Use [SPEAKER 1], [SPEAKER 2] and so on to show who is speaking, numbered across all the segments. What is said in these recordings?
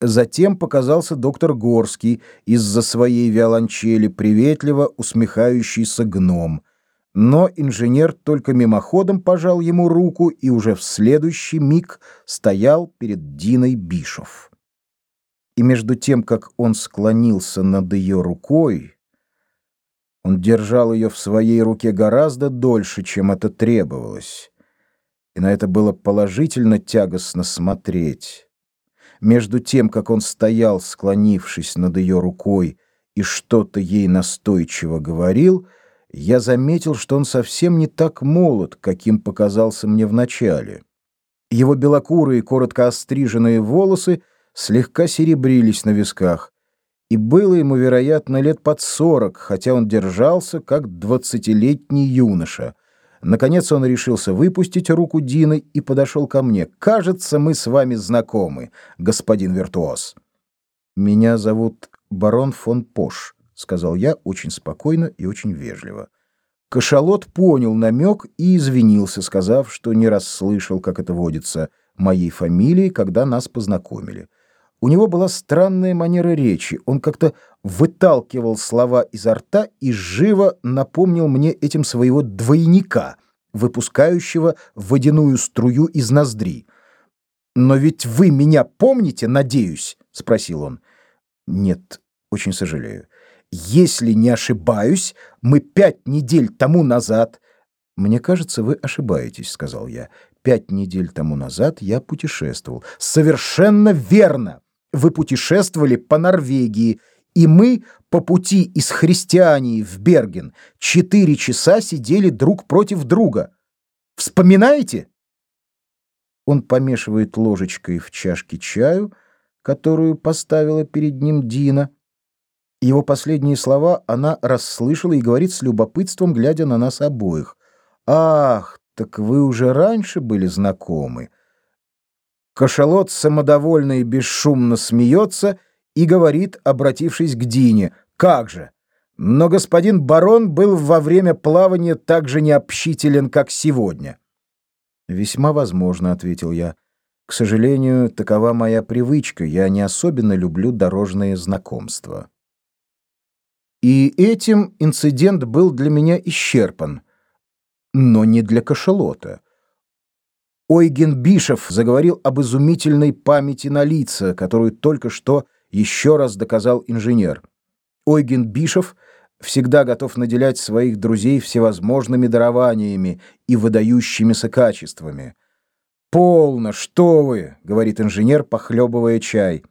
[SPEAKER 1] Затем показался доктор Горский из-за своей виолончели, приветливо усмехающийся гном. Но инженер только мимоходом пожал ему руку и уже в следующий миг стоял перед Диной Бишов. И между тем, как он склонился над ее рукой, он держал ее в своей руке гораздо дольше, чем это требовалось. И на это было положительно тягостно смотреть. Между тем, как он стоял, склонившись над ее рукой, и что-то ей настойчиво говорил, я заметил, что он совсем не так молод, каким показался мне вначале. Его белокурые, коротко остриженные волосы слегка серебрились на висках, и было ему, вероятно, лет под сорок, хотя он держался, как двадцатилетний юноша — Наконец он решился выпустить руку Дины и подошел ко мне. «Кажется, мы с вами знакомы, господин виртуоз». «Меня зовут барон фон Пош», — сказал я очень спокойно и очень вежливо. Кашалот понял намек и извинился, сказав, что не расслышал, как это водится, моей фамилии, когда нас познакомили. У него была странная манера речи. Он как-то выталкивал слова изо рта и живо напомнил мне этим своего двойника, выпускающего водяную струю из ноздри. «Но ведь вы меня помните, надеюсь?» — спросил он. «Нет, очень сожалею. Если не ошибаюсь, мы пять недель тому назад...» «Мне кажется, вы ошибаетесь», — сказал я. «Пять недель тому назад я путешествовал». «Совершенно верно!» Вы путешествовали по Норвегии, и мы по пути из Христиании в Берген четыре часа сидели друг против друга. Вспоминаете? Он помешивает ложечкой в чашке чаю, которую поставила перед ним Дина. Его последние слова она расслышала и говорит с любопытством, глядя на нас обоих. «Ах, так вы уже раньше были знакомы». Кашалот самодовольно и бесшумно смеется и говорит, обратившись к Дине, «Как же! Но господин барон был во время плавания так же необщителен, как сегодня». «Весьма возможно», — ответил я. «К сожалению, такова моя привычка. Я не особенно люблю дорожные знакомства». И этим инцидент был для меня исчерпан, но не для кашалота. Ойген Бишев заговорил об изумительной памяти на лица, которую только что еще раз доказал инженер. Ойген Бишев всегда готов наделять своих друзей всевозможными дарованиями и выдающимися качествами. «Полно, что вы!» — говорит инженер, похлебывая чай.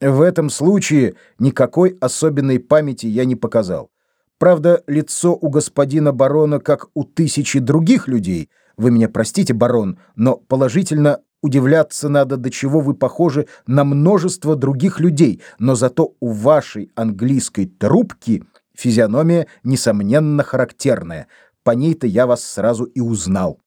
[SPEAKER 1] «В этом случае никакой особенной памяти я не показал. Правда, лицо у господина барона, как у тысячи других людей — вы меня простите, барон, но положительно удивляться надо, до чего вы похожи на множество других людей, но зато у вашей английской трубки физиономия, несомненно, характерная. По ней-то я вас сразу и узнал.